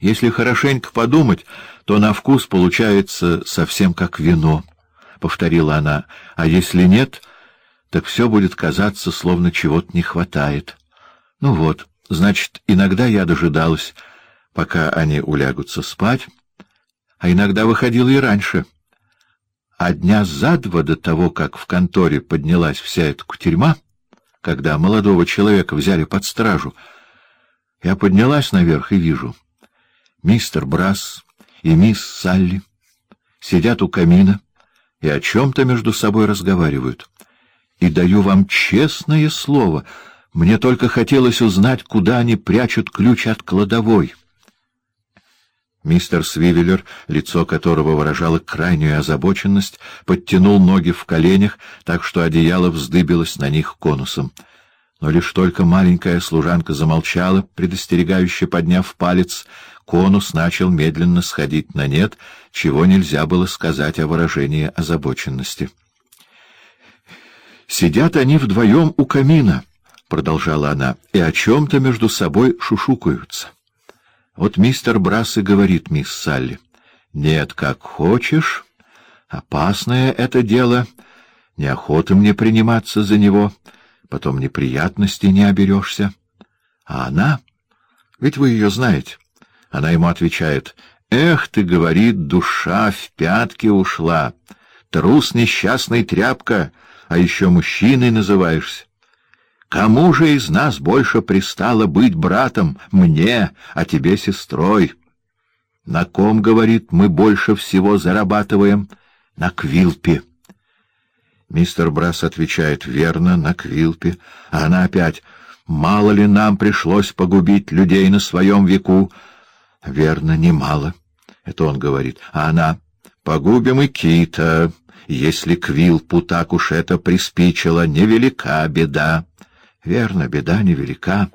Если хорошенько подумать, то на вкус получается совсем как вино, — повторила она, — а если нет, так все будет казаться, словно чего-то не хватает. Ну вот, значит, иногда я дожидалась, пока они улягутся спать, а иногда выходила и раньше. А дня за два до того, как в конторе поднялась вся эта кутерьма, когда молодого человека взяли под стражу, я поднялась наверх и вижу. Мистер Брас и мисс Салли сидят у камина и о чем-то между собой разговаривают. И даю вам честное слово, мне только хотелось узнать, куда они прячут ключ от кладовой. Мистер Свивеллер, лицо которого выражало крайнюю озабоченность, подтянул ноги в коленях, так что одеяло вздыбилось на них конусом. Но лишь только маленькая служанка замолчала, предостерегающе подняв палец, конус начал медленно сходить на нет, чего нельзя было сказать о выражении озабоченности. «Сидят они вдвоем у камина», — продолжала она, — «и о чем-то между собой шушукаются». Вот мистер Брас и говорит мисс Салли, «Нет, как хочешь, опасное это дело, неохота мне приниматься за него, потом неприятностей не оберешься». А она, ведь вы ее знаете, она ему отвечает, «Эх ты, — говорит, — душа в пятки ушла, трус несчастный тряпка, а еще мужчиной называешься. Кому же из нас больше пристало быть братом? Мне, а тебе сестрой. На ком, говорит, мы больше всего зарабатываем? На Квилпе. Мистер Брас отвечает, верно, на Квилпе. А она опять, мало ли нам пришлось погубить людей на своем веку? Верно, немало. Это он говорит. А она, погубим и Кита, если Квилпу так уж это приспичило, невелика беда. Верно, беда невелика.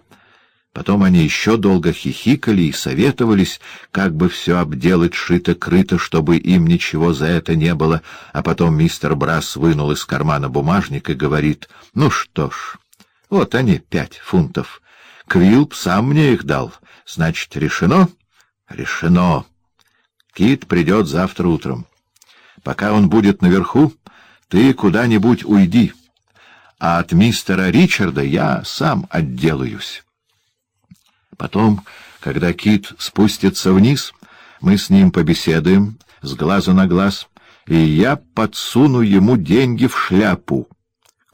Потом они еще долго хихикали и советовались, как бы все обделать шито-крыто, чтобы им ничего за это не было, а потом мистер Брас вынул из кармана бумажник и говорит, «Ну что ж, вот они, пять фунтов. Квилп сам мне их дал. Значит, решено?» «Решено. Кит придет завтра утром. Пока он будет наверху, ты куда-нибудь уйди» а от мистера Ричарда я сам отделаюсь. Потом, когда Кит спустится вниз, мы с ним побеседуем с глазу на глаз, и я подсуну ему деньги в шляпу.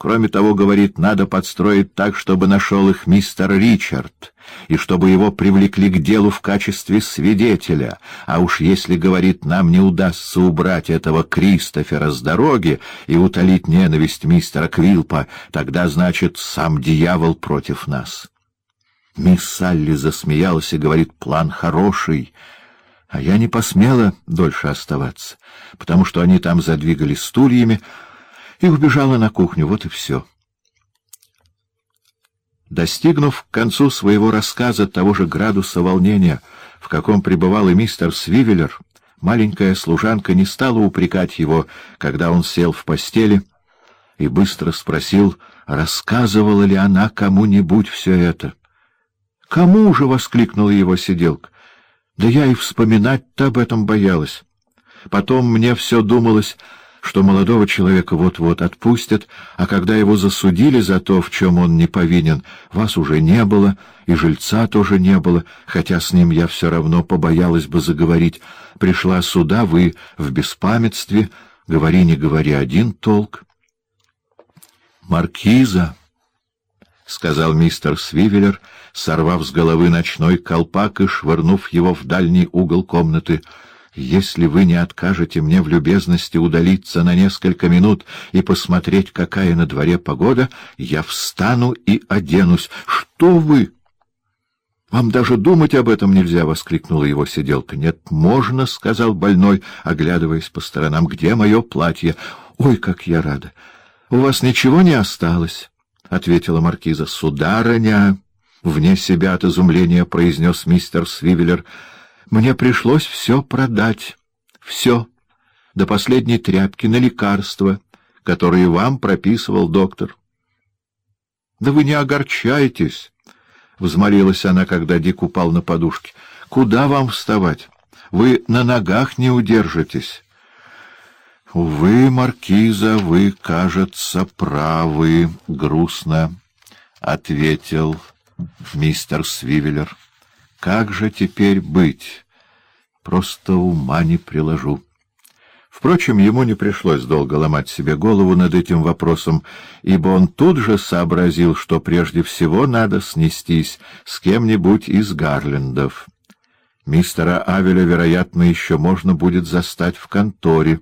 Кроме того, говорит, надо подстроить так, чтобы нашел их мистер Ричард, и чтобы его привлекли к делу в качестве свидетеля. А уж если, говорит, нам не удастся убрать этого Кристофера с дороги и утолить ненависть мистера Квилпа, тогда, значит, сам дьявол против нас. Мисс Салли засмеялась и говорит, план хороший, а я не посмела дольше оставаться, потому что они там задвигали стульями, и убежала на кухню, вот и все. Достигнув к концу своего рассказа того же градуса волнения, в каком пребывал и мистер Свивеллер, маленькая служанка не стала упрекать его, когда он сел в постели, и быстро спросил, рассказывала ли она кому-нибудь все это. — Кому же? — воскликнула его сиделка. — Да я и вспоминать-то об этом боялась. Потом мне все думалось что молодого человека вот-вот отпустят, а когда его засудили за то, в чем он не повинен, вас уже не было, и жильца тоже не было, хотя с ним я все равно побоялась бы заговорить. Пришла сюда, вы в беспамятстве, говори, не говори, один толк. «Маркиза!» — сказал мистер Свивеллер, сорвав с головы ночной колпак и швырнув его в дальний угол комнаты — если вы не откажете мне в любезности удалиться на несколько минут и посмотреть, какая на дворе погода, я встану и оденусь. Что вы? Вам даже думать об этом нельзя, — воскликнула его сиделка. Нет, можно, — сказал больной, оглядываясь по сторонам. Где мое платье? Ой, как я рада! У вас ничего не осталось, — ответила маркиза. Сударыня! — вне себя от изумления произнес мистер Свивеллер — мне пришлось все продать, все, до последней тряпки на лекарства, которые вам прописывал доктор. — Да вы не огорчайтесь, — взмолилась она, когда Дик упал на подушке. — Куда вам вставать? Вы на ногах не удержитесь. — Увы, маркиза, вы, кажется, правы, — грустно ответил мистер Свивеллер. — Как же теперь быть? Просто ума не приложу. Впрочем, ему не пришлось долго ломать себе голову над этим вопросом, ибо он тут же сообразил, что прежде всего надо снестись с кем-нибудь из Гарлендов. Мистера Авеля, вероятно, еще можно будет застать в конторе.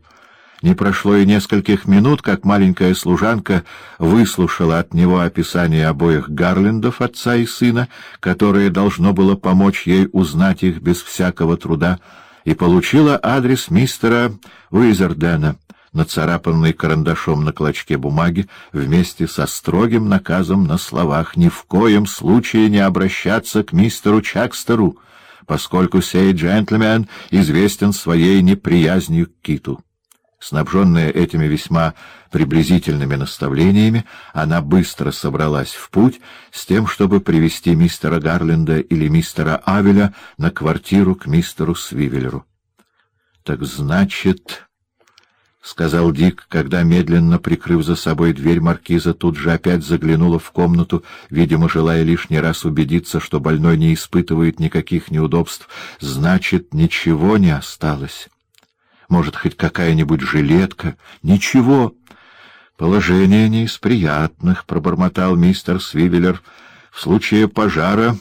Не прошло и нескольких минут, как маленькая служанка выслушала от него описание обоих Гарлендов, отца и сына, которое должно было помочь ей узнать их без всякого труда, и получила адрес мистера Уизердена, нацарапанный карандашом на клочке бумаги, вместе со строгим наказом на словах «Ни в коем случае не обращаться к мистеру Чакстеру», поскольку сей джентльмен известен своей неприязнью к киту. Снабженная этими весьма приблизительными наставлениями, она быстро собралась в путь с тем, чтобы привести мистера Гарленда или мистера Авеля на квартиру к мистеру Свивеллеру. — Так значит... — сказал Дик, когда, медленно прикрыв за собой дверь маркиза, тут же опять заглянула в комнату, видимо, желая лишний раз убедиться, что больной не испытывает никаких неудобств. — Значит, ничего не осталось. Может, хоть какая-нибудь жилетка? — Ничего. — Положение не из приятных, — пробормотал мистер Свивеллер. — В случае пожара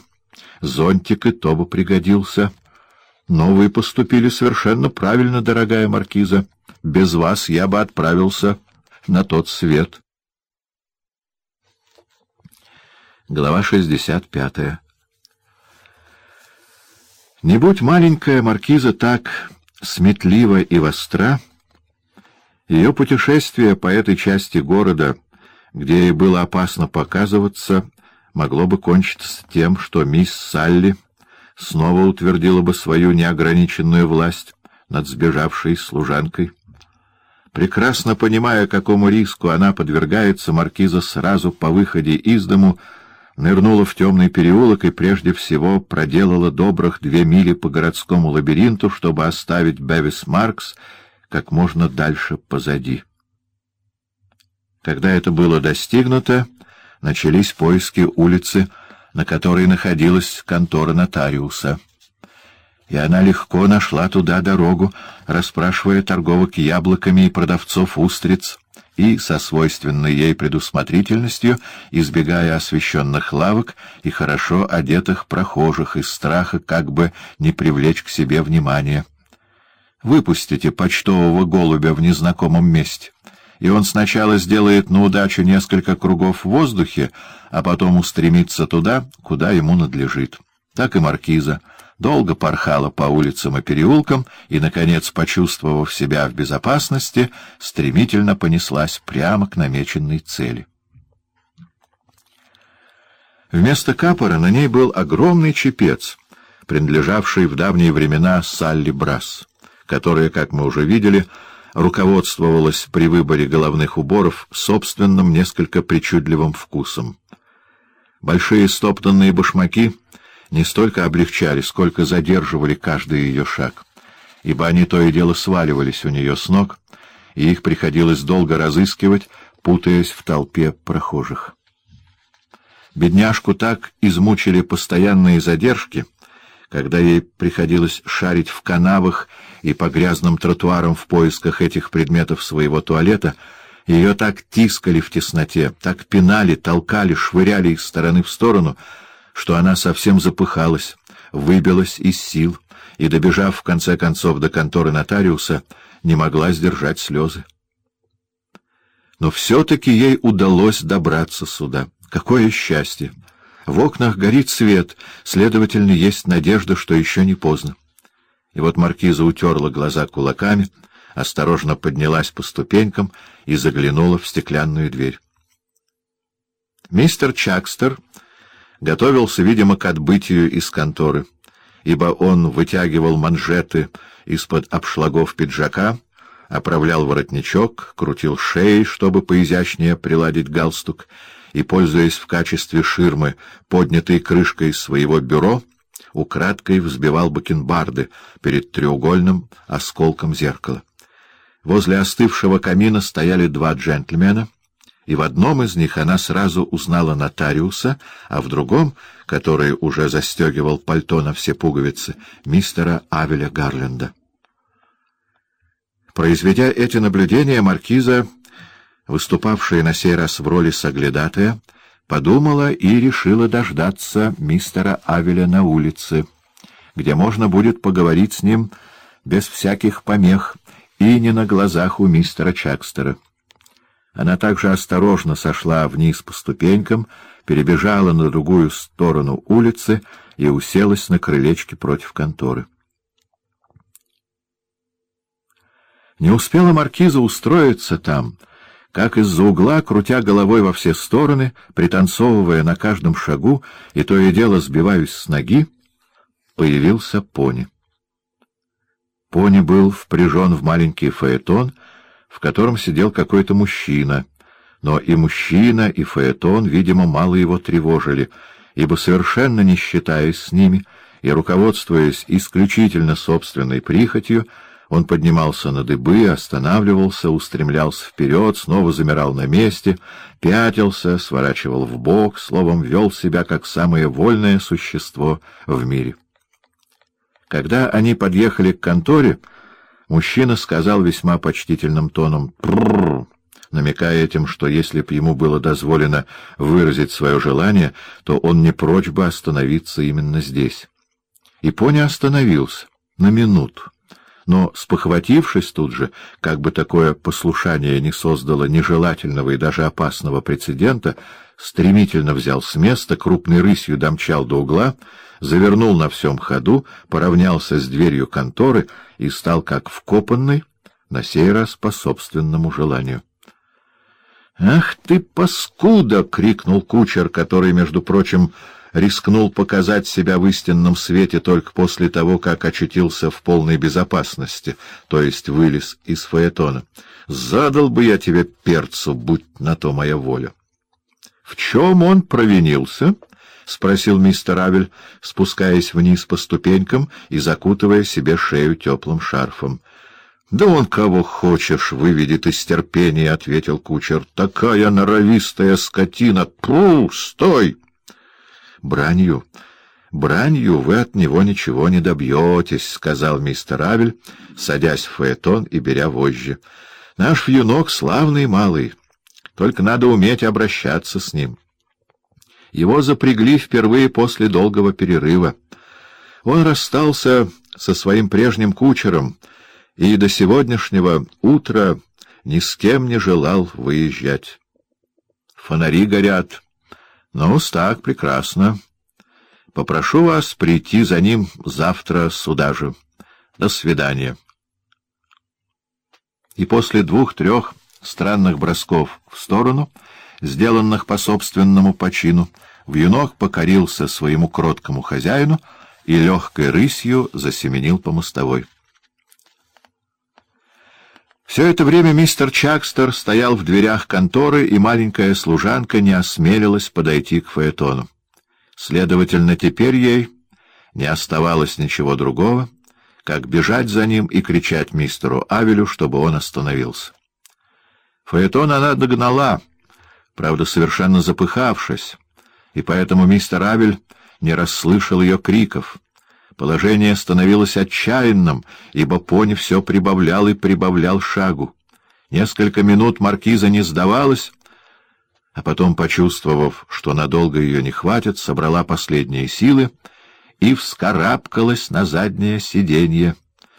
зонтик и то бы пригодился. — Но вы поступили совершенно правильно, дорогая маркиза. — без вас я бы отправился на тот свет. Глава 65 Не будь маленькая маркиза так сметлива и востра, ее путешествие по этой части города, где ей было опасно показываться, могло бы кончиться тем, что мисс Салли снова утвердила бы свою неограниченную власть над сбежавшей служанкой. Прекрасно понимая, какому риску она подвергается, маркиза сразу по выходе из дому нырнула в темный переулок и прежде всего проделала добрых две мили по городскому лабиринту, чтобы оставить Бевис Маркс как можно дальше позади. Когда это было достигнуто, начались поиски улицы, на которой находилась контора нотариуса и она легко нашла туда дорогу, расспрашивая торговок яблоками и продавцов устриц, и, со свойственной ей предусмотрительностью, избегая освещенных лавок и хорошо одетых прохожих из страха как бы не привлечь к себе внимания. Выпустите почтового голубя в незнакомом месте, и он сначала сделает на удачу несколько кругов в воздухе, а потом устремится туда, куда ему надлежит. Так и маркиза — долго порхала по улицам и переулкам и, наконец, почувствовав себя в безопасности, стремительно понеслась прямо к намеченной цели. Вместо капора на ней был огромный чепец, принадлежавший в давние времена Салли Брас, которая, как мы уже видели, руководствовалась при выборе головных уборов собственным несколько причудливым вкусом. Большие стоптанные башмаки — не столько облегчали, сколько задерживали каждый ее шаг, ибо они то и дело сваливались у нее с ног, и их приходилось долго разыскивать, путаясь в толпе прохожих. Бедняжку так измучили постоянные задержки, когда ей приходилось шарить в канавах и по грязным тротуарам в поисках этих предметов своего туалета, ее так тискали в тесноте, так пинали, толкали, швыряли из стороны в сторону — что она совсем запыхалась, выбилась из сил и, добежав в конце концов до конторы нотариуса, не могла сдержать слезы. Но все-таки ей удалось добраться сюда. Какое счастье! В окнах горит свет, следовательно, есть надежда, что еще не поздно. И вот маркиза утерла глаза кулаками, осторожно поднялась по ступенькам и заглянула в стеклянную дверь. Мистер Чакстер готовился, видимо, к отбытию из конторы, ибо он вытягивал манжеты из-под обшлагов пиджака, оправлял воротничок, крутил шеи, чтобы поизящнее приладить галстук, и, пользуясь в качестве ширмы поднятой крышкой своего бюро, украдкой взбивал бакенбарды перед треугольным осколком зеркала. Возле остывшего камина стояли два джентльмена, и в одном из них она сразу узнала нотариуса, а в другом, который уже застегивал пальто на все пуговицы, мистера Авеля Гарленда. Произведя эти наблюдения, маркиза, выступавшая на сей раз в роли соглядатая, подумала и решила дождаться мистера Авеля на улице, где можно будет поговорить с ним без всяких помех и не на глазах у мистера Чакстера. Она также осторожно сошла вниз по ступенькам, перебежала на другую сторону улицы и уселась на крылечке против конторы. Не успела маркиза устроиться там, как из-за угла, крутя головой во все стороны, пританцовывая на каждом шагу и то и дело сбиваясь с ноги, появился пони. Пони был впряжен в маленький фаэтон, в котором сидел какой-то мужчина, но и мужчина, и фаэтон, видимо, мало его тревожили, ибо, совершенно не считаясь с ними и руководствуясь исключительно собственной прихотью, он поднимался на дыбы, останавливался, устремлялся вперед, снова замирал на месте, пятился, сворачивал в бок, словом, вел себя как самое вольное существо в мире. Когда они подъехали к конторе, мужчина сказал весьма почтительным тоном «пррррр», намекая этим, что если б ему было дозволено выразить свое желание, то он не прочь бы остановиться именно здесь. И пони остановился на минуту. Но, спохватившись тут же, как бы такое послушание не создало нежелательного и даже опасного прецедента, стремительно взял с места, крупной рысью домчал до угла, завернул на всем ходу, поравнялся с дверью конторы и стал как вкопанный, на сей раз по собственному желанию. «Ах ты, паскуда!» — крикнул кучер, который, между прочим, рискнул показать себя в истинном свете только после того, как очутился в полной безопасности, то есть вылез из фаэтона. «Задал бы я тебе перцу, будь на то моя воля». «В чем он провинился?» — спросил мистер Авель, спускаясь вниз по ступенькам и закутывая себе шею теплым шарфом. — Да он кого хочешь выведет из терпения, — ответил кучер. — Такая норовистая скотина! Пу, стой! — Бранью, бранью вы от него ничего не добьетесь, — сказал мистер Авель, садясь в фаэтон и беря вожжи. — Наш вьюнок славный малый, только надо уметь обращаться с ним. Его запрягли впервые после долгого перерыва. Он расстался со своим прежним кучером — и до сегодняшнего утра ни с кем не желал выезжать. Фонари горят. Ну так, прекрасно. Попрошу вас прийти за ним завтра сюда же. До свидания. И после двух-трех странных бросков в сторону, сделанных по собственному почину, вьюнок покорился своему кроткому хозяину и легкой рысью засеменил по мостовой. Все это время мистер Чакстер стоял в дверях конторы, и маленькая служанка не осмелилась подойти к Фаэтону. Следовательно, теперь ей не оставалось ничего другого, как бежать за ним и кричать мистеру Авелю, чтобы он остановился. Фаэтон она догнала, правда, совершенно запыхавшись, и поэтому мистер Авель не расслышал ее криков. Положение становилось отчаянным, ибо пони все прибавлял и прибавлял шагу. Несколько минут маркиза не сдавалась, а потом, почувствовав, что надолго ее не хватит, собрала последние силы и вскарабкалась на заднее сиденье,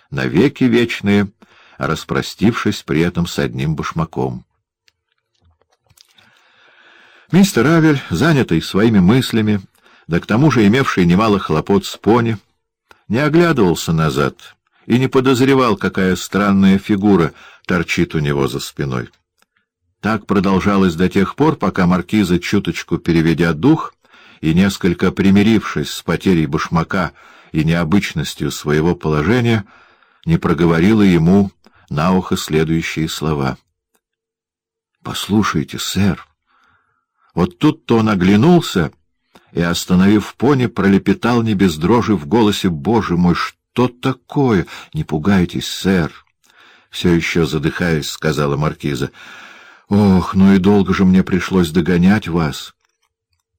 навеки вечные, распростившись при этом с одним башмаком. Мистер Авель, занятый своими мыслями, да к тому же имевший немало хлопот с пони, не оглядывался назад и не подозревал, какая странная фигура торчит у него за спиной. Так продолжалось до тех пор, пока маркиза, чуточку переведя дух и несколько примирившись с потерей башмака и необычностью своего положения, не проговорила ему на ухо следующие слова. — Послушайте, сэр, вот тут-то он оглянулся и, остановив пони, пролепетал не без дрожи в голосе «Боже мой, что такое? Не пугайтесь, сэр!» Все еще задыхаясь, сказала маркиза. «Ох, ну и долго же мне пришлось догонять вас!»